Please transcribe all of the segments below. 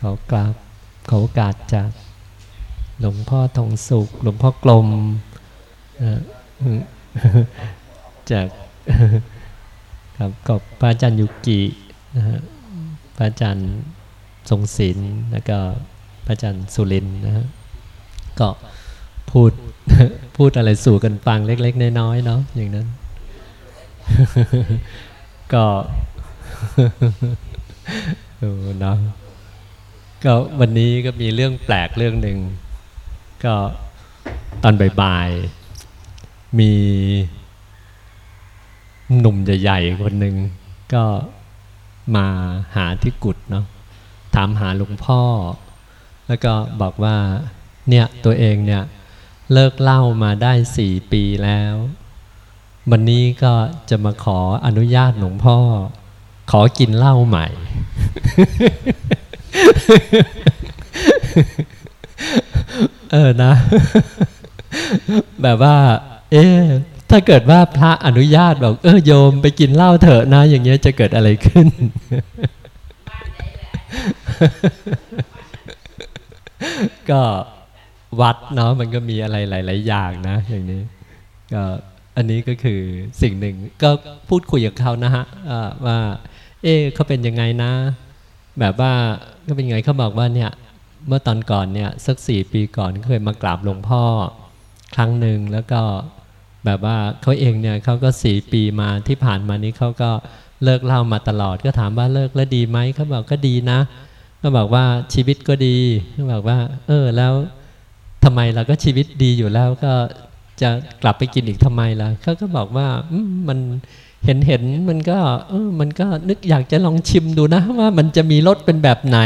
ขอกราบขอโอกาสจากหลวงพ่อทองสุข หลวงพ่อกลมจากครับกับพระอาจารย์ยุกินะฮะพระอาจารย์ทรงศิลป์แล้วก็พระอาจารย์สุรินนะฮะก็พูดพูดอะไรสู่กันฟังเล็ก ๆ น้อยๆเนาะอย่างนั้น ก็โอ้เนาะ ก็วันนี้ก็มีเรื่องแปลกเรื่องหนึ่งก็ตอนบ่ายๆมีหนุ่มใหญ่ๆคนหนึ่งก็มาหาที่กุดเนาะถามหาหลวงพ่อ แล้วก็บอกว่าเนี่ยตัวเองเนี่ยเลิกเล่ามาได้สี่ปีแล้ว วันนี้ก็จะมาขออนุญาตหลวงพ่อ ขอกินเหล้าใหม่ เออนะ แบบว่า เอ๊ถ้าเกิดว่าพระอนุญาตบอก เออโยมไปกินเหล้าเถอะนะ อย่างเงี้ยจะเกิดอะไรขึ้น ก็วัดเนาะมันก็มีอะไรหลาย ๆ อย่างนะ อย่างนี้ ก็อันนี้ก็คือสิ่งหนึ่งก็พูดคุยกับเขานะฮะว่า เอ๊เขาเป็นยังไงนะ แบบว่า ก็เป็นไงเขาบอกว่าเนี่ยเมื่อตอนก่อนเนี่ยสักสี่ปีก่อนเคยมากราบหลวงพ่อครั้งหนึ่งแล้วก็แบบว่าเขาเองเนี่ยเขาก็สี่ปีมาที่ผ่านมานี้เขาก็เลิกเล่ามาตลอด ก็ถามว่าเลิกแล้วดีไหมเขาบอกก็ดีนะก็บอกว่าชีวิตก็ดีเขาบอกว่า เออแล้วทำไมเราก็ชีวิตดีอยู่แล้วก็จะกลับไปกินอีกทำไมล่ะเขาก็บอกว่ามัน เห็นเห็นมันก็เออมันก็นึกอยากจะลองชิมดูนะว่ามันจะมีรสเป็นแบบไหน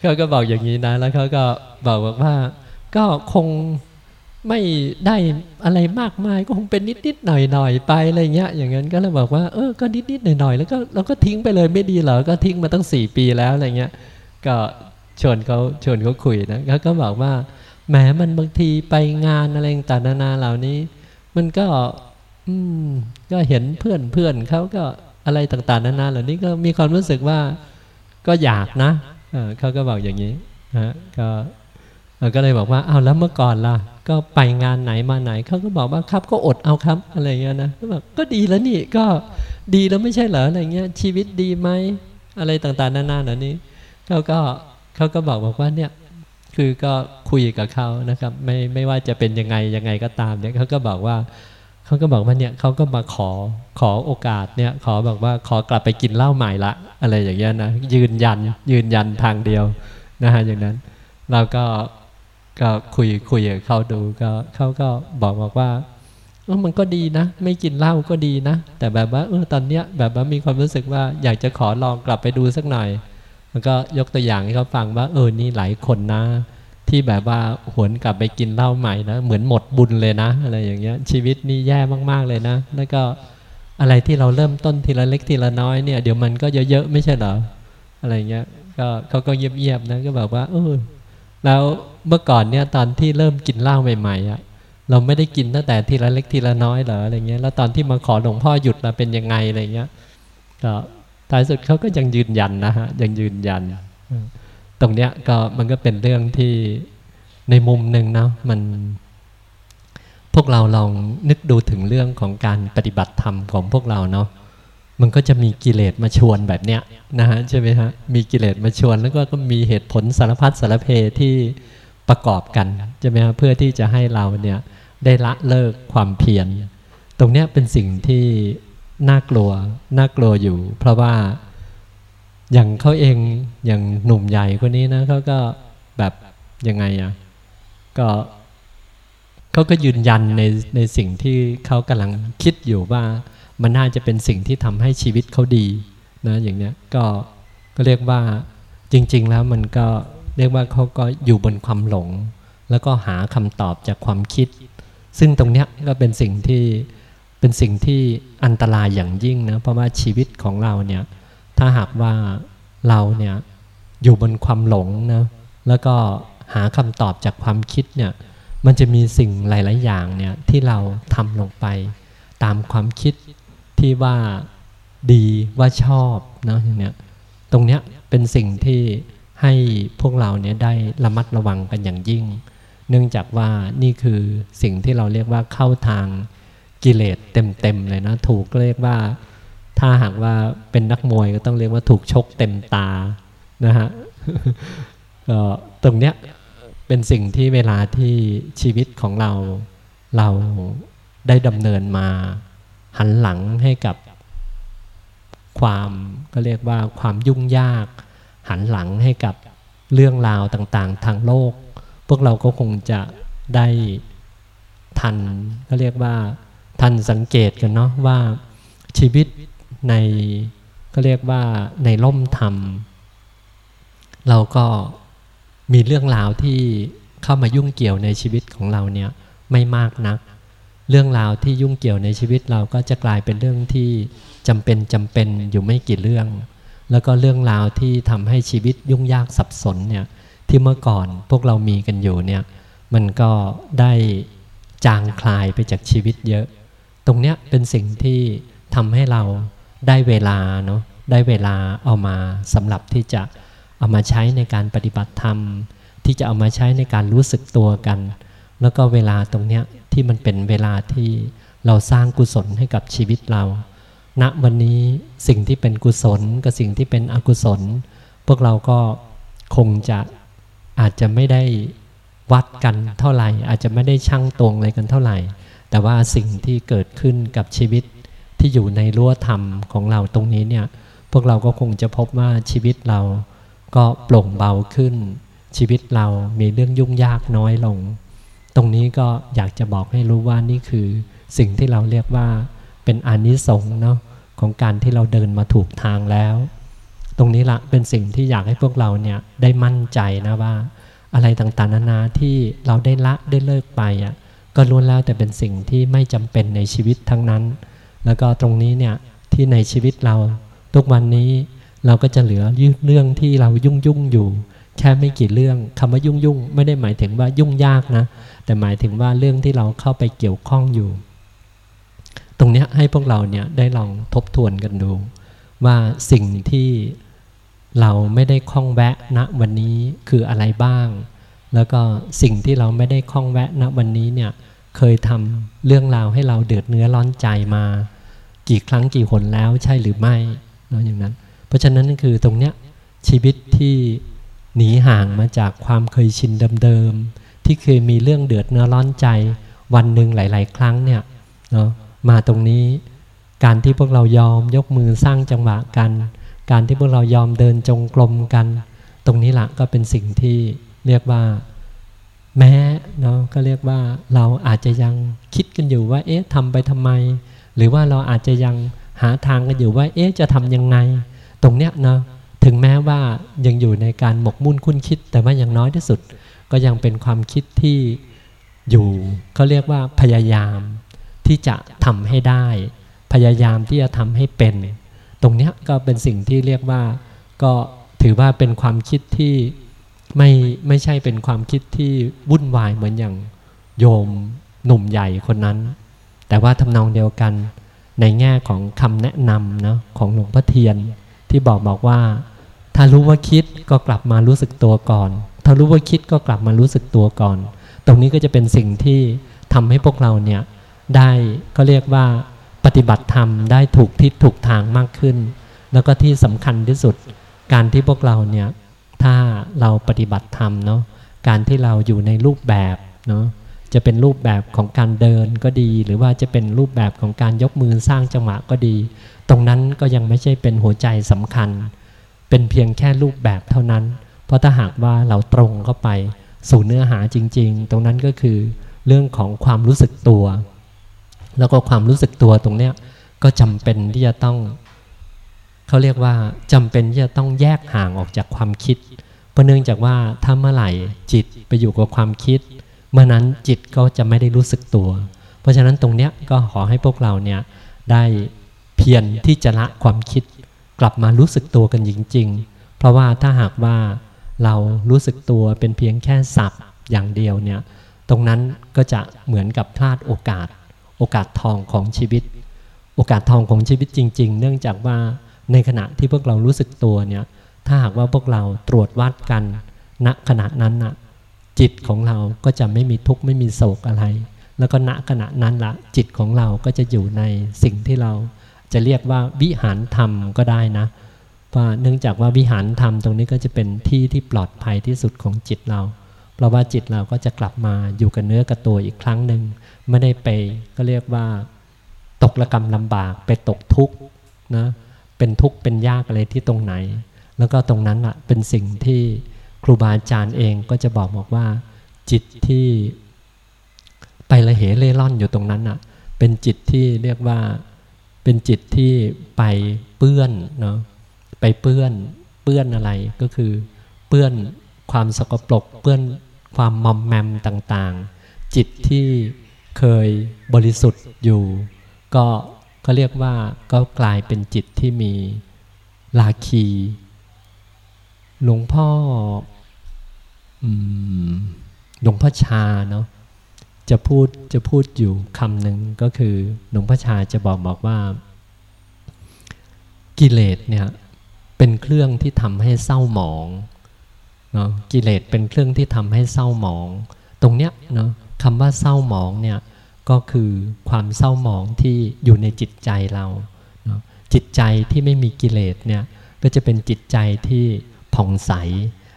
เขาก็บอกอย่างนี้นะ แล้วเขาก็บอกว่า ก็คงไม่ได้อะไรมากมายก็คงเป็นนิดนิดหน่อยหน่อยไปอะไรเงี้ย อย่างนั้นก็เลยบอกว่าเออก็นิดนิดหน่อยหน่อยแล้วก็เราก็ทิ้งไปเลยไม่ดีเหรอก็ทิ้งมาตั้งสี่ปีแล้วอะไรเงี้ย ก็ชวนเขาชวนเขาคุยนะเขาก็บอกว่าแหมมันบางทีไปงานอะไรต่างๆนานาเหล่านี้ มันก็ อืมก็เห็นเพื่อนเพื่อนเขาก็อะไรต่างๆนานาเหล่านี้ก็มีความรู้สึกว่าก็อยากนะเขาก็บอกอย่างนี้ฮะก็ก็เลยบอกว่าเอาแล้วเมื่อก่อนล่ะ ก็ไปงานไหนมาไหนเขาก็บอกว่าครับก็อดเอาครับอะไรเงี้ยนะก็บอกก็ดีแล้วนี่ก็ดีแล้วไม่ใช่เหรออะไรเงี้ยชีวิตดีไหมอะไรต่างๆนานาเหล่านี้เขาก็เขาก็บอกบอกว่าเนี่ย คือก็คุยกับเขานะครับ ไม่ไม่ว่าจะเป็นยังไงยังไงก็ตามเนี่ยเขาก็บอกว่าเขาก็บอกว่าเนี่ยเขาก็มาขอขอโอกาสเนี่ย ขอบอกว่าขอกลับไปกินเหล้าใหม่ละ อะไรอย่างเงี้ยนะยืนยันยืนยันทางเดียวนะฮะอย่างนั้นเราก็ก็คุยคุยกับเขาดูก็เขาก็บอกบอกว่าเออมันก็ดีนะ ไม่กินเหล้าก็ดีนะ แต่แบบว่าเออตอนเนี้ยแบบว่ามีความรู้สึกว่าอยากจะขอลองกลับไปดูสักหน่อย มันก็ยกตัวอย่างให้เขาฟังว่าเออนี่หลายคนนะ ที่แบบว่าหวนกลับไปกินเหล้าใหม่นะเหมือนหมดบุญเลยนะ อะไรอย่างเงี้ย ชีวิตนี่แย่มากๆเลยนะ แล้วก็อะไรที่เราเริ่มต้นทีละเล็กทีละน้อยเนี่ยเดี๋ยวมันก็เยอะๆไม่ใช่เหรออะไรเงี้ยก็เขาก็เยียบๆนะก็แบบว่าเออแล้วเมื่อก่อนเนี่ยตอนที่เริ่มกินเหล้าใหม่ๆอะเราไม่ได้กินตั้งแต่ทีละเล็กทีละน้อยเหรออะไรเงี้ยแล้วตอนที่มาขอหลวงพ่อหยุดเราเป็นยังไงอะไรเงี้ยก็ ท้ายสุดเขาก็ยังยืนยันนะฮะยังยืนยัน ตรงเนี้ยก็มันก็เป็นเรื่องที่ในมุมหนึ่งนะมัน พวกเราลองนึกดูถึงเรื่องของการปฏิบัติธรรมของพวกเราเนาะมันก็จะมีกิเลสมาชวนแบบเนี้ยนะฮะใช่ไหมฮะมีกิเลสมาชวน แล้วก็ก็มีเหตุผลสารพัดสารเพที่ประกอบกันใช่ไหมฮะเพื่อที่จะให้เราเนี่ยได้ละเลิกความเพียรตรงเนี้ยเป็นสิ่งที่ น่ากลัว น่ากลัวอยู่ เพราะว่าอย่างเขาเองอย่างหนุ่มใหญ่คนนี้นะเขาก็แบบยังไงอะก็เขาก็ยืนยันในในสิ่งที่เขากำลังคิดอยู่ว่ามันน่าจะเป็นสิ่งที่ทำให้ชีวิตเขาดีนะอย่างเนี้ยก็ก็เรียกว่าจริง ๆ แล้วมันก็เรียกว่าเขาก็อยู่บนความหลง แล้วก็หาคำตอบจากความคิด ซึ่งตรงเนี้ยก็เป็นสิ่งที่ เป็นสิ่งที่อันตรายอย่างยิ่งนะเพราะว่าชีวิตของเราเนี่ยถ้าหากว่าเราเนี่ยอยู่บนความหลงนะแล้วก็หาคำตอบจากความคิดเนี่ยมันจะมีสิ่งหลาย ๆ อย่างเนี่ยที่เราทำลงไป ตามความคิดที่ว่าดีว่าชอบนะอย่างเนี้ยตตรงเนี้ยเป็นสิ่งที่ให้พวกเราเนี่ยได้ระมัดระวังกันอย่างยิ่ง เนื่องจากว่านี่คือสิ่งที่เราเรียกว่าเข้าทาง กิเลสเต็มๆเลยนะ ถูกเรียกว่า ถ้าหากว่าเป็นนักมวยก็ต้องเรียกว่าถูกชกเต็มตานะฮะก็ตรงเนี้ยเป็นสิ่งที่เวลาที่ชีวิตของเราเราได้ดำเนินมาหันหลังให้กับความก็เรียกว่าความยุ่งยาก หันหลังให้กับเรื่องราวต่างๆ ทางโลก พวกเราก็คงจะได้ทันก็เรียกว่า ทันสังเกตกันเนาะว่าชีวิตในก็เรียกว่าในล่มธรรม เราก็มีเรื่องราวที่เข้ามายุ่งเกี่ยวในชีวิตของเราเนี่ยไม่มากนัก เรื่องราวที่ยุ่งเกี่ยวในชีวิตเราก็จะกลายเป็นเรื่องที่จำเป็นจำเป็นอยู่ไม่กี่เรื่อง แล้วก็เรื่องราวที่ทำให้ชีวิตยุ่งยากสับสนเนี่ยที่เมื่อก่อนพวกเรามีกันอยู่เนี่ยมันก็ได้จางคลายไปจากชีวิตเยอะ ตรงเนี้ยเป็นสิ่งที่ทำให้เราได้เวลาเนาะได้เวลาเอามาสำหรับที่จะเอามาใช้ในการปฏิบัติธรรม ที่จะเอามาใช้ในการรู้สึกตัวกัน แล้วก็เวลาตรงเนี้ยที่มันเป็นเวลาที่เราสร้างกุศลให้กับชีวิตเราณวันนี้สิ่งที่เป็นกุศลกับสิ่งที่เป็นอกุศล พวกเราก็คงจะอาจจะไม่ได้วัดกันเท่าไหร่ อาจจะไม่ได้ชั่งตวงอะไรกันเท่าไหร่ แต่ว่าสิ่งที่เกิดขึ้นกับชีวิตที่อยู่ในรั้วธรรมของเราตรงนี้เนี่ยพวกเราก็คงจะพบว่าชีวิตเราก็โปร่งเบาขึ้น ชีวิตเรามีเรื่องยุ่งยากน้อยลง ตรงนี้ก็อยากจะบอกให้รู้ว่านี่คือสิ่งที่เราเรียกว่าเป็นอนิสงส์เนาะของการที่เราเดินมาถูกทางแล้ว ตรงนี้ละเป็นสิ่งที่อยากให้พวกเราเนี่ยได้มั่นใจนะว่า อะไรต่างๆนานาที่เราได้ละได้เลิกไปอะ ก็ล้วนแล้วแต่เป็นสิ่งที่ไม่จำเป็นในชีวิตทั้งนั้น แล้วก็ตรงนี้เนี่ยที่ในชีวิตเราทุกวันนี้เราก็จะเหลือยืดเรื่องที่เรายุ่งยุ่งอยู่ แค่ไม่กี่เรื่องคำว่ายุ่งยุ่งไม่ได้หมายถึงว่ายุ่งยากนะ แต่หมายถึงว่าเรื่องที่เราเข้าไปเกี่ยวข้องอยู่ ตรงนี้ให้พวกเราเนี่ยได้ลองทบทวนกันดู ว่าสิ่งที่เราไม่ได้คล้องแวะณวันนี้คืออะไรบ้าง แล้วก็สิ่งที่เราไม่ได้คล้องแวะณวันนี้เนี่ยเคยทำเรื่องราวให้เราเดือดเนื้อร้อนใจมา กี่ครั้งกี่หนแล้วใช่หรือไม่เนาะอย่างนั้น เพราะฉะนั้นคือตรงเนี้ยชีวิตที่หนีห่างมาจากความเคยชินเดิมๆที่เคยมีเรื่องเดือดเนื้อร้อนใจ วันหนึ่งหลาย ๆ ครั้งเนี่ยเนาะมาตรงนี้การที่พวกเรายอมยกมือสร้างจังหวะกัน การที่พวกเรายอมเดินจงกรมกัน ตรงนี้แหละก็เป็นสิ่งที่ เรียกว่าแม้เนาะก็เรียกว่าเราอาจจะยังคิดกันอยู่ว่า เอ๊ะทำไปทำไม หรือว่าเราอาจจะยังหาทางกันอยู่ว่า เอ๊ะจะทำยังไง ตรงเนี้ยเนาะถึงแม้ว่ายังอยู่ในการหมกมุ่นคุ้นคิด แต่ว่าอย่างน้อยที่สุด ก็ยังเป็นความคิดที่อยู่เขาเรียกว่าพยายามที่จะทำให้ได้ พยายามที่จะทำให้เป็น ตรงเนี้ยก็เป็นสิ่งที่เรียกว่า ก็ถือว่าเป็นความคิดที่ ไม่ไม่ใช่เป็นความคิดที่วุ่นวายเหมือนอย่างโยมหนุ่มใหญ่คนนั้น แต่ว่าทำนองเดียวกันในแง่ของคำแนะนำนะของหลวงพ่อเทียน ที่บอกบอกว่า ถ้ารู้ว่าคิดก็กลับมารู้สึกตัวก่อน ถ้ารู้ว่าคิดก็กลับมารู้สึกตัวก่อน ตรงนี้ก็จะเป็นสิ่งที่ทำให้พวกเราเนี่ยได้ก็เรียกว่าปฏิบัติธรรมได้ถูกทิศถูกทางมากขึ้น แล้วก็ที่สำคัญที่สุดการที่พวกเราเนี่ย ถ้าเราปฏิบัติธรรมเนาะการที่เราอยู่ในรูปแบบเนาะจะเป็นรูปแบบของการเดินก็ดี หรือว่าจะเป็นรูปแบบของการยกมือสร้างจังหวะก็ดี ตรงนั้นก็ยังไม่ใช่เป็นหัวใจสำคัญ เป็นเพียงแค่รูปแบบเท่านั้น เพราะถ้าหากว่าเราตรงเข้าไป สู่เนื้อหาจริง ๆ ตรงนั้นก็คือเรื่องของความรู้สึกตัว แล้วก็ความรู้สึกตัวตรงเนี้ยก็จำเป็นที่จะต้อง เขาเรียกว่าจำเป็นที่จะต้องแยกห่างออกจากความคิด เพราะเนื่องจากว่าถ้าเมื่อไหร่จิตไปอยู่กับความคิด เมื่อนั้นจิตก็จะไม่ได้รู้สึกตัว เพราะฉะนั้นตรงเนี้ยก็ขอให้พวกเราเนี่ยได้เพียรที่จะละความคิด กลับมารู้สึกตัวกันจริง ๆ เพราะว่าถ้าหากว่าเรารู้สึกตัวเป็นเพียงแค่สับอย่างเดียวเนี่ยตรงนั้นก็จะเหมือนกับพลาดโอกาส โอกาสทองของชีวิต โอกาสทองของชีวิตจริง ๆ เนื่องจากว่า ในขณะที่พวกเรารู้สึกตัวเนี่ยถ้าหากว่าพวกเราตรวจวัดกันณขณะนั้นนะจิตของเราก็จะไม่มีทุกข์ไม่มีโศกอะไร แล้วก็ณขณะนั้นละจิตของเราก็จะอยู่ในสิ่งที่เราจะเรียกว่าวิหารธรรมก็ได้นะเพราะเนื่องจากว่าวิหารธรรมตรงนี้ก็จะเป็นที่ที่ปลอดภัยที่สุดของจิตเรา เพราะว่าจิตเราก็จะกลับมาอยู่กับเนื้อกับตัวอีกครั้งหนึ่งไม่ได้ไปก็เรียกว่า ตกระกรรมลำบากไปตกทุกข์นะ เป็นทุกข์เป็นยากอะไรที่ตรงไหน แล้วก็ตรงนั้นอะเป็นสิ่งที่ครูบาอาจารย์เองก็จะบอกบอกว่า จิตที่ไปละเหเล่ร่อนอยู่ตรงนั้นอะเป็นจิตที่เรียกว่าเป็นจิตที่ไปเปื้อนเนาะไปเปื้อนเปื้อนอะไรก็คือเปื้อนความสกปรกเปื้อนความมอมแมมต่างๆ จิตที่เคยบริสุทธิ์อยู่ ก็ ก็เรียกว่าก็กลายเป็นจิตที่มีลาคี หลวงพ่อหลวงพ่อชาเนาะจะพูดจะพูดอยู่คำหนึ่งก็คือหลวงพ่อชาจะบอกบอกว่า กิเลสเนี่ยเป็นเครื่องที่ทำให้เศร้าหมองเนาะกิเลสเป็นเครื่องที่ทำให้เศร้าหมอง ตรงเนี้ยเนาะคำว่าเศร้าหมองเนี่ย ก็คือความเศร้าหมองที่อยู่ในจิตใจเราจิตใจที่ไม่มีกิเลสเนี่ยก็จะเป็นจิตใจที่ผ่องใส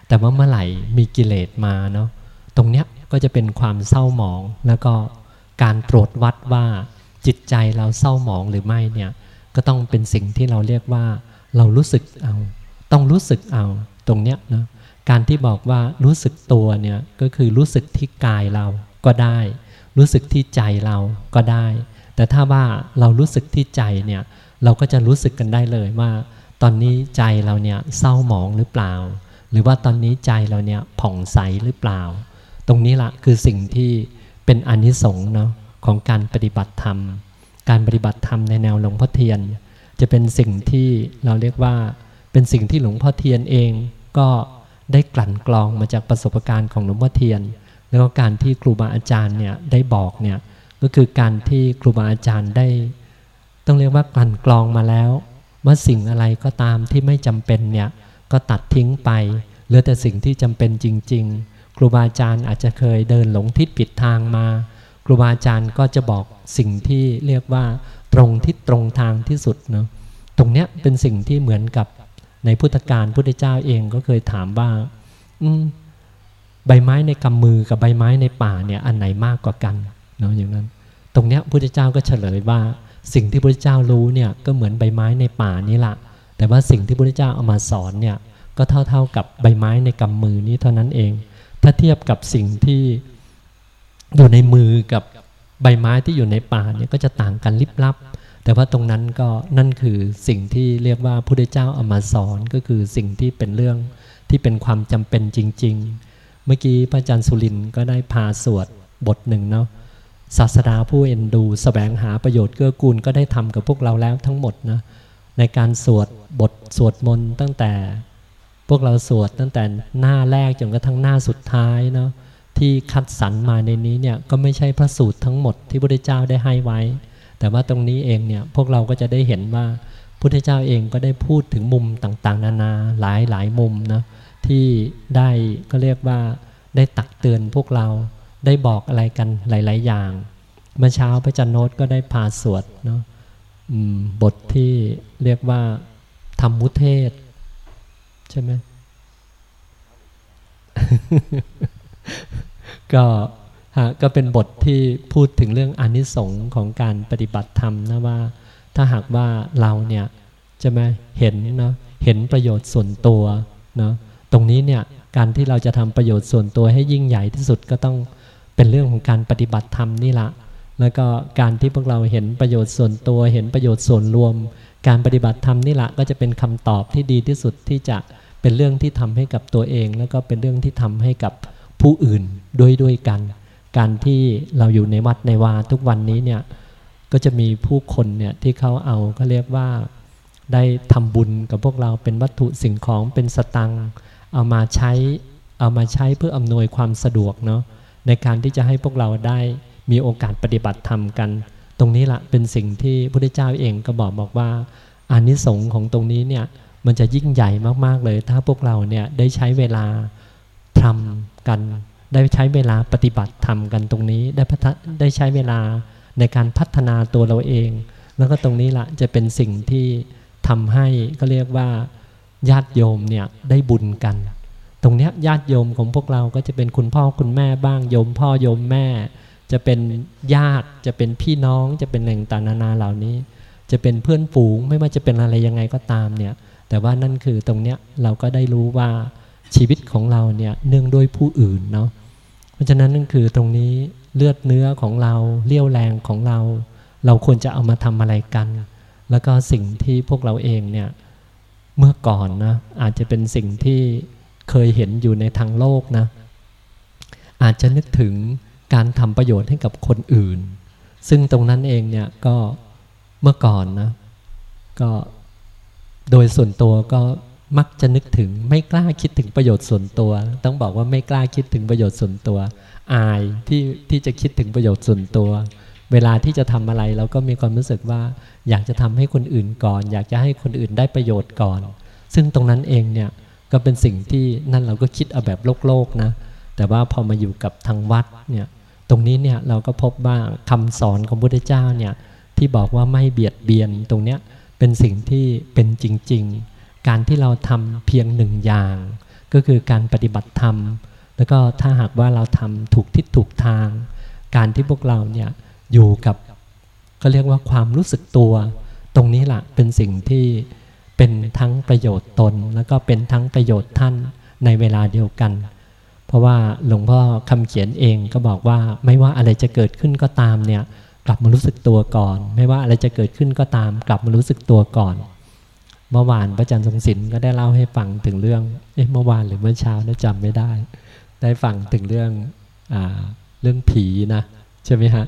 แต่ว่าเมื่อไหร่มีกิเลสมาเนาะตรงเนี้ยก็จะเป็นความเศร้าหมองแล้วก็การตรวจวัดว่าจิตใจเราเศร้าหมองหรือไม่เนี่ยก็ต้องเป็นสิ่งที่เราเรียกว่าเรารู้สึกเอา ต้องรู้สึกเอาตรงเนี้ยนะการที่บอกว่ารู้สึกตัวเนี่ยก็คือรู้สึกที่กายเราก็ได้ รู้สึกที่ใจเราก็ได้ แต่ถ้าว่าเรารู้สึกที่ใจเนี่ยเราก็จะรู้สึกกันได้เลยว่า ตอนนี้ใจเราเนี่ยเศร้าหมองหรือเปล่า หรือว่าตอนนี้ใจเราเนี่ยผ่องใสหรือเปล่า ตรงนี้ละคือสิ่งที่เป็นอนิสงส์เนาะของการปฏิบัติธรรม การปฏิบัติธรรมในแนวหลวงพ่อเทียน จะเป็นสิ่งที่เราเรียกว่าเป็นสิ่งที่หลวงพ่อเทียนเองก็ได้กลั่นกรองมาจากประสบการณ์ของหลวงพ่อเทียน แล้วก็การที่ครูบาอาจารย์เนี่ยได้บอกเนี่ยก็คือการที่ครูบาอาจารย์ได้ ต้องเรียกว่ากลั่นกรองมาแล้ว ว่าสิ่งอะไรก็ตามที่ไม่จำเป็นเนี่ยก็ตัดทิ้งไปเหลือแต่สิ่งที่จำเป็นจริง ๆ ครูบาอาจารย์อาจจะเคยเดินหลงทิศผิดทางมา ครูบาอาจารย์ก็จะบอกสิ่งที่เรียกว่าตรงทิศตรงทางที่สุดเนาะตรงเนี้ยเป็นสิ่งที่เหมือนกับในพุทธการพุทธเจ้าเองก็เคยถามว่า ใบไม้ในกำมือกับใบไม้ในป่าเนี่ยอันไหนมากกว่ากันเนาะอย่างนั้น ตรงเนี้ยพุทธเจ้าก็เฉลยว่า สิ่งที่พุทธเจ้ารู้เนี่ยก็เหมือนใบไม้ในป่านี่แหละแต่ว่าสิ่งที่พุทธเจ้าเอามาสอนเนี่ยก็เท่าเท่ากับใบไม้ในกำมือนี้เท่านั้นเอง ถ้าเทียบกับสิ่งที่อยู่ในมือกับใบไม้ที่อยู่ในป่าเนี่ยก็จะต่างกันลิบลับ แต่ว่าตรงนั้นก็นั่นคือสิ่งที่เรียกว่าพระเจ้าเอามาสอนก็คือสิ่งที่เป็นเรื่องที่เป็นความจำเป็นจริง ๆ เมื่อกี้พระอาจารย์สุรินก็ได้พาสวดบทหนึ่งเนาะศาสดาผู้เอ็นดูสแสวงหาประโยชน์เกื้อกูลก็ได้ทำกับพวกเราแล้วทั้งหมดนะในการสวดบทสวดมนต์ตั้งแต่พวกเราสวดตั้งแต่หน้าแรกจนกระทั่งหน้าสุดท้ายเนาะที่คัดสรรมาในนี้เนี่ยก็ไม่ใช่พระสูตรทั้งหมดที่พระพุทธเจ้าได้ให้ไว้ แต่ว่าตรงนี้เองเนี่ยพวกเราก็จะได้เห็นว่าพุทธเจ้าเองก็ได้พูดถึงมุมต่างๆ นานาหลายหลายมุมนะ ที่ได้ก็เรียกว่าได้ตักเตือนพวกเราได้บอกอะไรกันหลาย ๆ อย่าง เมื่อเช้าพระจันโนตก็ได้พาสวดเนาะบทที่เรียกว่าธรรมุเทศ ใช่ไหมก็ฮะก็เป็นบทที่พูดถึงเรื่องอนิสงค์ของการปฏิบัติธรรมนะว่า ถ้าหากว่าเราเนี่ยจะมาเห็นเนาะเห็นประโยชน์ส่วนตัวเนาะ ตรงนี้เนี่ยการที่เราจะทำประโยชน์ส่วนตัวให้ยิ่งใหญ่ที่สุดก็ต้องเป็นเรื่องของการปฏิบัติธรรมนี่ละแล้วก็การที่พวกเราเห็นประโยชน์ส่วนตัวเห็นประโยชน์ส่วนรวม การปฏิบัติธรรมนี่ละก็จะเป็นคำตอบที่ดีที่สุดที่จะเป็นเรื่องที่ทำให้กับตัวเอง แล้วก็เป็นเรื่องที่ทำให้กับผู้อื่นด้วยด้วยกัน การที่เราอยู่ในวัดในวาทุกวันนี้เนี่ยก็จะมีผู้คนเนี่ยที่เขาเอาก็เรียกว่าได้ทำบุญกับพวกเราเป็นวัตถุสิ่งของเป็นสตัง เอามาใช้เอามาใช้เพื่ออำนวยความสะดวกเนาะในการที่จะให้พวกเราได้มีโอกาสปฏิบัติธรรมกัน ตรงนี้ละเป็นสิ่งที่พระพุทธเจ้าเองก็บอกบอกว่าอานิสงส์ของตรงนี้เนี่ยมันจะยิ่งใหญ่มากๆเลย ถ้าพวกเราเนี่ยได้ใช้เวลาทำกัน ได้ใช้เวลาปฏิบัติทำกันตรงนี้ ได้พัฒได้ใช้เวลาในการพัฒนาตัวเราเอง แล้วก็ตรงนี้ละจะเป็นสิ่งที่ทำให้ก็เรียกว่า ญาติโยมเนี่ยได้บุญกัน ตรงนี้ญาติโยมของพวกเราก็จะเป็นคุณพ่อคุณแม่บ้างโยมพ่อโยมแม่ จะเป็นญาติจะเป็นพี่น้องจะเป็นแหล่งต่างนานาเหล่านี้ จะเป็นเพื่อนฝูงไม่ว่าจะเป็นอะไรยังไงก็ตามเนี่ยแต่ว่านั่นคือตรงเนี้ยเราก็ได้รู้ว่าชีวิตของเราเนี่ยเนื่องด้วยผู้อื่นเนาะเพราะฉะนั้นนั่นคือตรงนี้เลือดเนื้อของเราเลี้ยวแรงของเรา เราควรจะเอามาทำอะไรกัน แล้วก็สิ่งที่พวกเราเองเนี่ย เมื่อก่อนนะอาจจะเป็นสิ่งที่เคยเห็นอยู่ในทางโลกนะ อาจจะนึกถึงการทำประโยชน์ให้กับคนอื่น ซึ่งตรงนั้นเองเนี่ยก็เมื่อก่อนนะก็โดยส่วนตัวก็มักจะนึกถึงไม่กล้าคิดถึงประโยชน์ส่วนตัว ต้องบอกว่าไม่กล้าคิดถึงประโยชน์ส่วนตัว อายที่ที่จะคิดถึงประโยชน์ส่วนตัว เวลาที่จะทำอะไรเราก็มีความรู้สึกว่า อยากจะทำให้คนอื่นก่อน อยากจะให้คนอื่นได้ประโยชน์ก่อน ซึ่งตรงนั้นเองเนี่ยก็เป็นสิ่งที่นั่นเราก็คิดเอาแบบโลกโลกนะแต่ว่าพอมาอยู่กับทางวัดเนี่ยตรงนี้เนี่ยเราก็พบว่าคำสอนของพระพุทธเจ้าเนี่ยที่บอกว่าไม่เบียดเบียนตรงเนี้ยเป็นสิ่งที่เป็นจริง ๆ การที่เราทำเพียงหนึ่งอย่าง ก็คือการปฏิบัติธรรม แล้วก็ถ้าหากว่าเราทำถูกทิศถูกทาง การที่พวกเราเนี่ย อยู่กับก็เรียกว่าความรู้สึกตัว ตรงนี้แหละเป็นสิ่งที่เป็นทั้งประโยชน์ตน แล้วก็เป็นทั้งประโยชน์ท่านในเวลาเดียวกัน เพราะว่าหลวงพ่อคำเขียนเองก็บอกว่าไม่ว่าอะไรจะเกิดขึ้นก็ตามเนี่ยกลับมารู้สึกตัวก่อน ไม่ว่าอะไรจะเกิดขึ้นก็ตาม กลับมารู้สึกตัวก่อน เมื่อวานพระอาจารย์ทรงศิลป์ก็ได้เล่าให้ฟังถึงเรื่องเอ๊ะเมื่อวานหรือเมื่อเช้าได้จำไม่ได้ ได้ฟังถึงเรื่องอเรื่องผีนะใช่ไหมฮะ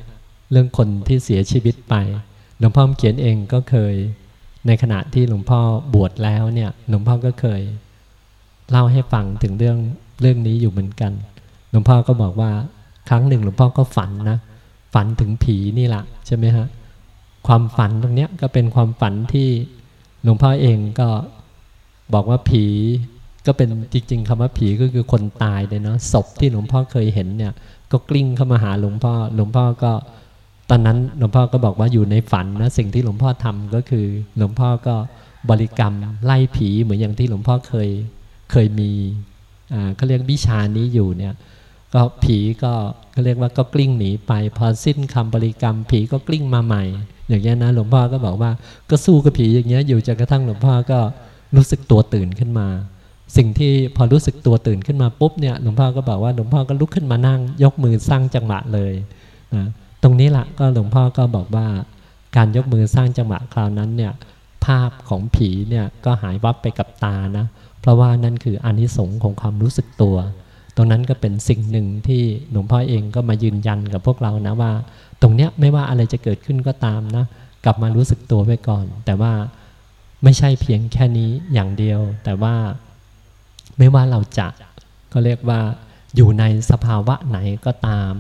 เรื่องคนที่เสียชีวิตไป หลวงพ่อเขียนเองก็เคย ในขณะที่หลวงพ่อบวชแล้วเนี่ยหลวงพ่อก็เคย เล่าให้ฟังถึงเรื่องเรื่องนี้อยู่เหมือนกัน หลวงพ่อก็บอกว่าครั้งหนึ่งหลวงพ่อก็ฝันนะ ฝันถึงผีนี่แหละใช่ไหมฮะความฝันตรงเนี้ยก็เป็นความฝันที่หลวงพ่อเองก็บอกว่าผีก็เป็นจริง ๆคำว่าผีก็คือคนตายเลยเนาะศพที่หลวงพ่อเคยเห็นเนี่ย ก็กลิ้งเข้ามาหาหลวงพ่อ หลวงพ่อก็ ตอนนั้นหลวงพ่อก็บอกว่าอยู่ในฝันนะสิ่งที่หลวงพ่อทำก็คือ หลวงพ่อก็บริกรรมไล่ผีเหมือนอย่างที่หลวงพ่อเคยเคยมีอ่าเขาเรียกวิชานี้อยู่เนี่ยก็ผีก็เขาเรียกว่าก็กลิ้งหนีไป พอสิ้นคำบริกรรม ผีก็กลิ้งมาใหม่ อย่างเงี้ยนะหลวงพ่อก็บอกว่าก็สู้กับผีอย่างเงี้ยอยู่จนกระทั่งหลวงพ่อก็รู้สึกตัวตื่นขึ้นมา สิ่งที่พอรู้สึกตัวตื่นขึ้นมาปุ๊บเนี่ยหลวงพ่อก็บอกว่าหลวงพ่อก็ลุกขึ้นมานั่งยกมือสร้างจังหวะเลยนะ ตรงนี้แหละก็หลวงพ่อก็บอกว่าการยกมือสร้างจังหวะคราวนั้นเนี่ยภาพของผีเนี่ยก็หายวับไปกับตานะ เพราะว่านั่นคืออานิสงส์ของความรู้สึกตัว ตรงนั้นก็เป็นสิ่งหนึ่งที่หลวงพ่อเองก็มายืนยันกับพวกเรานะว่า ตรงเนี้ยไม่ว่าอะไรจะเกิดขึ้นก็ตามนะ กลับมารู้สึกตัวไว้ก่อน แต่ว่าไม่ใช่เพียงแค่นี้อย่างเดียว แต่ว่าไม่ว่าเราจะก็เรียกว่าอยู่ในสภาวะไหนก็ตาม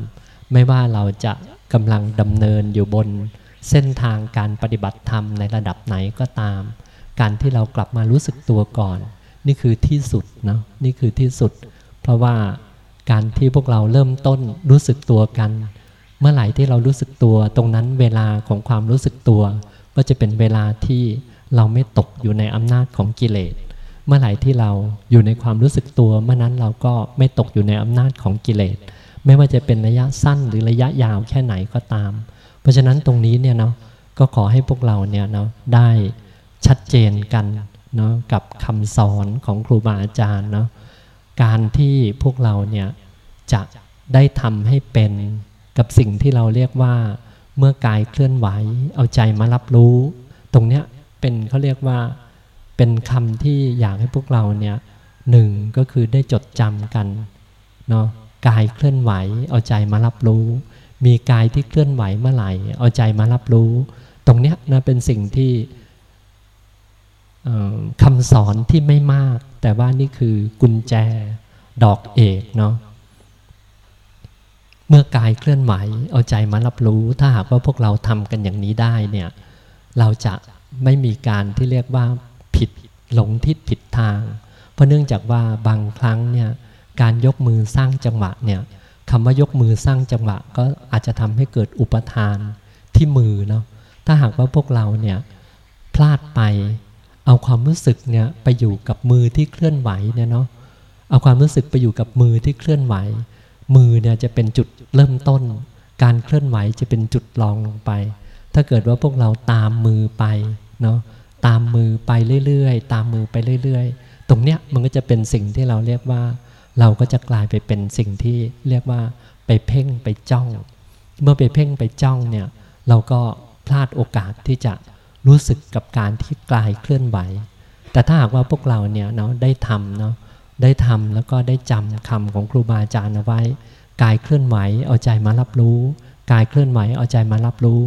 ไม่ว่าเราจะ กำลังดำเนินอยู่บนเส้นทางการปฏิบัติธรรมในระดับไหนก็ตาม การที่เรากลับมารู้สึกตัวก่อน นี่คือที่สุดนะนี่คือที่สุด เพราะว่าการที่พวกเราเริ่มต้นรู้สึกตัวกัน เมื่อไหร่ที่เรารู้สึกตัว ตรงนั้นเวลาของความรู้สึกตัว ก็จะเป็นเวลาที่เราไม่ตกอยู่ในอำนาจของกิเลส เมื่อไหร่ที่เราอยู่ในความรู้สึกตัว เมื่อนั้นเราก็ไม่ตกอยู่ในอำนาจของกิเลส ไม่ว่าจะเป็นระยะสั้นหรือระยะยาวแค่ไหนก็ตาม เพราะฉะนั้นตรงนี้เนี่ยเนาะก็ขอให้พวกเราเนี่ยเนาะได้ชัดเจนกันเนาะกับคำสอนของครูบาอาจารย์เนาะการที่พวกเราเนี่ยจะได้ทำให้เป็นกับสิ่งที่เราเรียกว่า เมื่อกายเคลื่อนไหว เอาใจมารับรู้ ตรงเนี้ยเป็นเขาเรียกว่าเป็นคำที่อยากให้พวกเราเนี่ยหนึ่งก็คือได้จดจำกันเนาะ กายเคลื่อนไหว เอาใจมารับรู้ มีกายที่เคลื่อนไหวเมื่อไหร่ เอาใจมารับรู้ ตรงเนี้ยนะเป็นสิ่งที่คำสอนที่ไม่มาก แต่ว่านี่คือกุญแจดอกเอกเนาะเมื่อกายเคลื่อนไหว เอาใจมารับรู้ ถ้าหากว่าพวกเราทำกันอย่างนี้ได้เนี่ยเราจะไม่มีการที่เรียกว่าผิดหลงทิศผิดทาง เพราะเนื่องจากว่าบางครั้งเนี่ย การยกมือสร้างจังหวะเนี่ยคำว่ายกมือสร้างจังหวะ ก็อาจจะทำให้เกิดอุปทานที่มือเนาะถ้าหากว่าพวกเราเนี่ยพลาดไปเอาความรู้สึกเนี่ยไปอยู่กับมือที่เคลื่อนไหวเนี่ยเนาะเอาความรู้สึกไปอยู่กับมือที่เคลื่อนไหว มือเนี่ยจะเป็นจุดเริ่มต้น การเคลื่อนไหวจะเป็นจุดรองลงไป ถ้าเกิดว่าพวกเราตามมือไปเนาะตามมือไปเรื่อยๆ ตามมือไปเรื่อย ๆ ตรงเนี้ยมันก็จะเป็นสิ่งที่เราเรียกว่า เราก็จะกลายไปเป็นสิ่งที่เรียกว่าไปเพ่งไปจ้อง เมื่อไปเพ่งไปจ้องเนี่ยเราก็พลาดโอกาสที่จะรู้สึกกับการที่กลายเคลื่อนไหว แต่ถ้าหากว่าพวกเราเนี่ยเนาะได้ทำเนาะได้ทำแล้วก็ได้จำคำของครูบาอาจารย์เอาไว้ กายเคลื่อนไหวเอาใจมารับรู้ กายเคลื่อนไหวเอาใจมารับรู้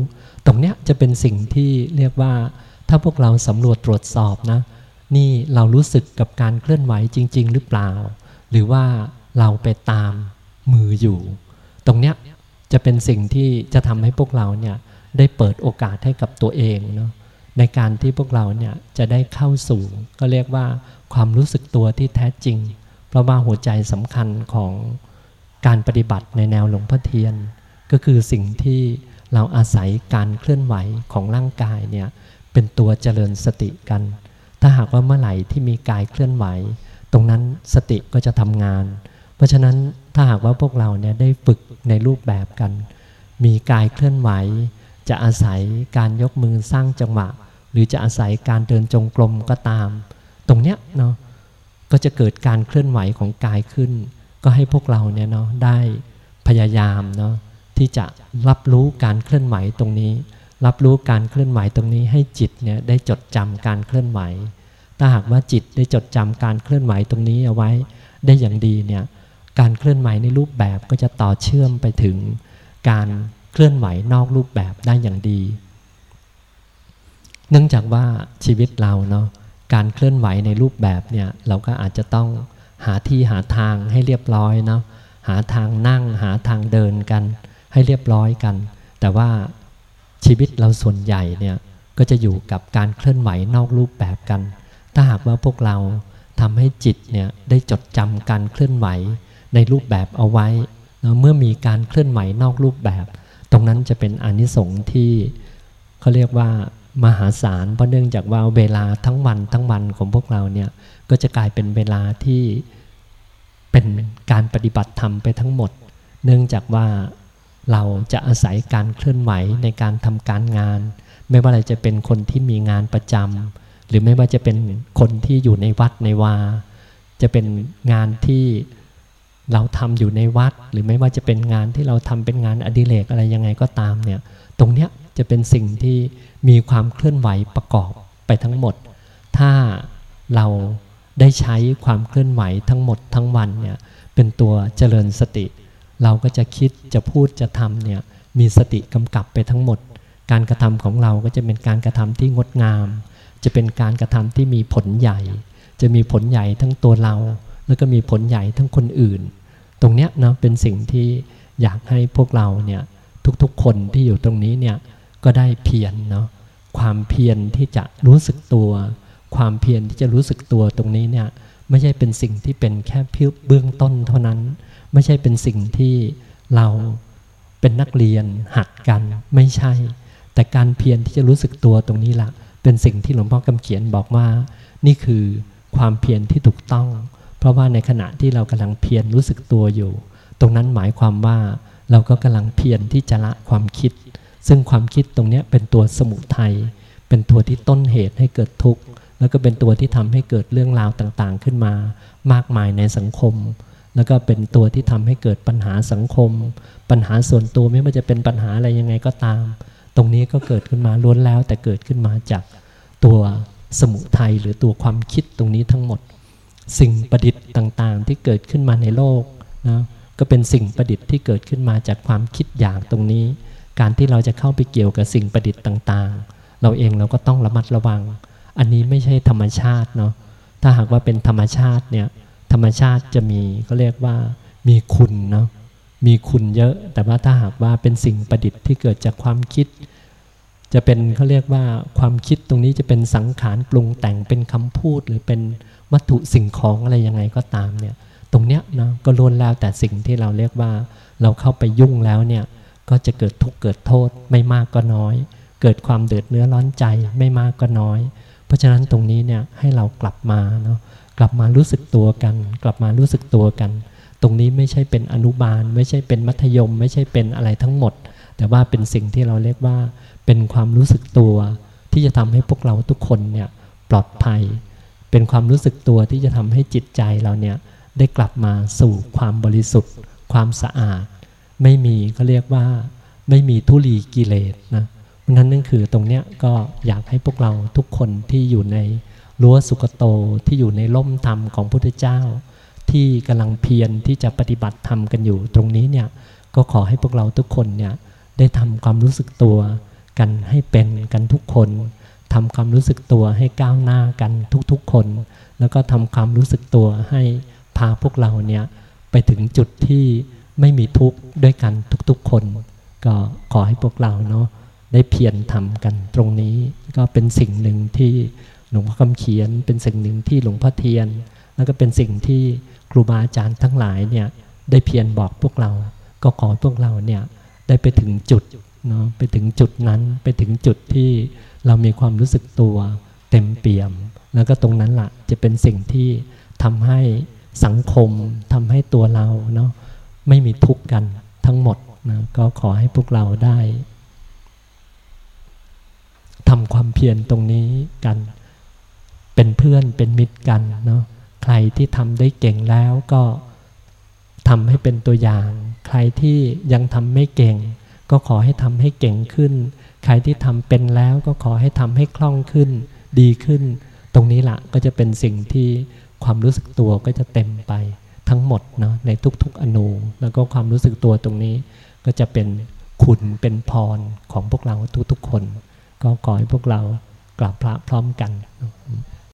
ตรงเนี้ยจะเป็นสิ่งที่เรียกว่า ถ้าพวกเราสำรวจตรวจสอบนะ นี่เรารู้สึกกับการเคลื่อนไหวจริง ๆ หรือเปล่า หรือว่าเราไปตามมืออยู่ ตรงเนี้ยจะเป็นสิ่งที่จะทำให้พวกเราเนี่ยได้เปิดโอกาสให้กับตัวเองเนาะในการที่พวกเราเนี่ยจะได้เข้าสู่ ก็เรียกว่าความรู้สึกตัวที่แท้จริง เพราะว่าหัวใจสำคัญของการปฏิบัติในแนวหลวงพ่อเทียน ก็คือสิ่งที่เราอาศัยการเคลื่อนไหวของร่างกายเนี่ยเป็นตัวเจริญสติกัน ถ้าหากว่าเมื่อไหร่ที่มีกายเคลื่อนไหว ตรงนั้นสติก็จะทำงาน เพราะฉะนั้นถ้าหากว่าพวกเราเนี่ยได้ฝึกในรูปแบบกัน มีกายเคลื่อนไหว จะอาศัยการยกมือสร้างจังหวะ หรือจะอาศัยการเดินจงกรมก็ตาม ตรงเนี้ยเนาะก็จะเกิดการเคลื่อนไหวของกายขึ้น ก็ให้พวกเราเนี่ยเนาะได้พยายามเนาะที่จะรับรู้การเคลื่อนไหวตรงนี้ รับรู้การเคลื่อนไหวตรงนี้ให้จิตเนี่ยได้จดจำการเคลื่อนไหว ถ้าหากว่าจิตได้จดจำการเคลื่อนไหวตรงนี้เอาไว้ได้อย่างดีเนี่ยการเคลื่อนไหวในรูปแบบก็จะต่อเชื่อมไปถึงการเคลื่อนไหวนอกรูปแบบได้อย่างดี เนื่องจากว่าชีวิตเราเนาะการเคลื่อนไหวในรูปแบบเนี่ยเราก็อาจจะต้องหาที่หาทางให้เรียบร้อยเนาะหาทางนั่งหาทางเดินกัน ให้เรียบร้อยกัน แต่ว่าชีวิตเราส่วนใหญ่เนี่ยก็จะอยู่กับการเคลื่อนไหวนอกรูปแบบกัน ถ้าหากว่าพวกเราทำให้จิตเนี่ยได้จดจำการเคลื่อนไหวในรูปแบบเอาไว้แล้วเมื่อมีการเคลื่อนไหวนอกรูปแบบ ตรงนั้นจะเป็นอนิสงส์ที่เขาเรียกว่ามหาศาลเพราะเนื่องจากว่าเวลาทั้งวันทั้งวันของพวกเราเนี่ยก็จะกลายเป็นเวลาที่เป็นการปฏิบัติธรรมไปทั้งหมด เนื่องจากว่าเราจะอาศัยการเคลื่อนไหวในการทำการงาน ไม่ว่าเรจะเป็นคนที่มีงานประจำ หรือไม่ว่าจะเป็นคนที่อยู่ในวัดในวา จะเป็นงานที่เราทำอยู่ในวัด หรือไม่ว่าจะเป็นงานที่เราทำเป็นงานอดิเรกอะไรยังไงก็ตามเนี่ยตรงเนี้ยจะเป็นสิ่งที่มีความเคลื่อนไหวประกอบไปทั้งหมด ถ้าเราได้ใช้ความเคลื่อนไหวทั้งหมดทั้งวันเนี่ยเป็นตัวเจริญสติ เราก็จะคิดจะพูดจะทำเนี่ยมีสติกำกับไปทั้งหมด การกระทำของเราก็จะเป็นการกระทำที่งดงาม จะเป็นการกระทำที่มีผลใหญ่ จะมีผลใหญ่ทั้งตัวเรา แล้วก็มีผลใหญ่ทั้งคนอื่น ตรงเนี้ยนะเป็นสิ่งที่อยากให้พวกเราเนี่ยทุกๆคนที่อยู่ตรงนี้เนี่ยก็ได้เพียรเนาะความเพียรที่จะรู้สึกตัว ความเพียรที่จะรู้สึกตัวตรงนี้เนี่ยไม่ใช่เป็นสิ่งที่เป็นแค่เบื้องต้นเท่านั้น ไม่ใช่เป็นสิ่งที่เราเป็นนักเรียนหัดกันไม่ใช่ แต่การเพียรที่จะรู้สึกตัวตรงนี้ละ เป็นสิ่งที่หลวงพ่อกำเขียนบอกว่า นี่คือความเพียรที่ถูกต้อง เพราะว่าในขณะที่เรากำลังเพียรรู้สึกตัวอยู่ ตรงนั้นหมายความว่าเราก็กำลังเพียรที่จะละความคิด ซึ่งความคิดตรงนี้เป็นตัวสมุทัยเป็นตัวที่ต้นเหตุให้เกิดทุกข์แล้วก็เป็นตัวที่ทำให้เกิดเรื่องราวต่างๆ ขึ้นมา มากมายในสังคม แล้วก็เป็นตัวที่ทำให้เกิดปัญหาสังคม ปัญหาส่วนตัวไม่ว่าจะเป็นปัญหาอะไรยังไงก็ตาม ตรงนี้ก็เกิดขึ้นมาล้วนแล้ว แต่เกิดขึ้นมาจากตัวสมุทัยหรือตัวความคิดตรงนี้ทั้งหมด สิ่งประดิษฐ์ต่างๆ ที่เกิดขึ้นมาในโลกนะก็เป็นสิ่งประดิษฐ์ที่เกิดขึ้นมาจากความคิดอยากตรงนี้ การที่เราจะเข้าไปเกี่ยวกับสิ่งประดิษฐ์ต่างๆ เราเองเราก็ต้องระมัดระวัง อันนี้ไม่ใช่ธรรมชาติเนาะถ้าหากว่าเป็นธรรมชาติเนี่ยธรรมชาติจะมีเขาเรียกว่ามีคุณเนาะ มีคุณเยอะ แต่ว่าถ้าหากว่าเป็นสิ่งประดิษฐ์ที่เกิดจากความคิด จะเป็นเขาเรียกว่าความคิดตรงนี้จะเป็นสังขารปรุงแต่งเป็นคำพูด หรือเป็นวัตถุสิ่งของอะไรยังไงก็ตามเนี่ยตรงเนี้ยนะก็ล้วนแล้วแต่สิ่งที่เราเรียกว่า เราเข้าไปยุ่งแล้วเนี่ยก็จะเกิดทุกข์เกิดโทษไม่มากก็น้อย เกิดความเดือดเนื้อร้อนใจไม่มากก็น้อย เพราะฉะนั้นตรงนี้เนี่ยให้เรากลับมาเนาะกลับมารู้สึกตัวกัน กลับมารู้สึกตัวกัน ตรงนี้ไม่ใช่เป็นอนุบาล ไม่ใช่เป็นมัธยม ไม่ใช่เป็นอะไรทั้งหมด แต่ว่าเป็นสิ่งที่เราเรียกว่าเป็นความรู้สึกตัวที่จะทำให้พวกเราทุกคนเนี่ยปลอดภัย เป็นความรู้สึกตัวที่จะทำให้จิตใจเราเนี่ยได้กลับมาสู่ความบริสุทธิ์ ความสะอาด ไม่มีก็เรียกว่าไม่มีทุลีกิเลสนะเพราะนั้นนั่นคือตรงเนี้ยก็อยากให้พวกเราทุกคนที่อยู่ในรั้วสุกโตที่อยู่ในล่มธรรมของพุทธเจ้า ที่กำลังเพียรที่จะปฏิบัติธรรมกันอยู่ ตรงนี้เนี่ยก็ขอให้พวกเราทุกคนเนี่ยได้ทำความรู้สึกตัวกันให้เป็นกันทุกคนทำความรู้สึกตัวให้ก้าวหน้ากันทุกๆคน แล้วก็ทำความรู้สึกตัวให้พาพวกเราเนี่ยไปถึงจุดที่ไม่มีทุกข์ด้วยกันทุกๆคน ก็ขอให้พวกเราเนาะได้เพียรทำกันตรงนี้ก็เป็นสิ่งหนึ่งที่หลวงพ่อคำเขียน เป็นสิ่งหนึ่งที่หลวงพ่อเทียน แล้วก็เป็นสิ่งที่ ครูบาอาจารย์ทั้งหลายเนี่ยได้เพียรบอกพวกเรา ก็ขอพวกเราเนี่ยได้ไปถึงจุดเนาะไปถึงจุดนั้นไปถึงจุดที่เรามีความรู้สึกตัวเต็มเปี่ยม แล้วก็ตรงนั้นละ่ะจะเป็นสิ่งที่ทำให้สังคมทำให้ตัวเราเนาะไม่มีทุกข์กันทั้งหมดนะก็ขอให้พวกเราได้ทำความเพียรตรงนี้กัน เป็นเพื่อนเป็นมิตรกันเนาะ ใครที่ทำได้เก่งแล้วก็ทำให้เป็นตัวอย่าง ใครที่ยังทำไม่เก่ง ก็ขอให้ทำให้เก่งขึ้น ใครที่ทำเป็นแล้วก็ขอให้ทำให้คล่องขึ้น ดีขึ้น ตรงนี้ละก็จะเป็นสิ่งที่ความรู้สึกตัวก็จะเต็มไปทั้งหมดเนาะในทุกๆอนูแล้วก็ความรู้สึกตัวตรงนี้ ก็จะเป็นคุณเป็นพรของพวกเราทุกๆคน ก็ขอให้พวกเรากราบพระพร้อมกัน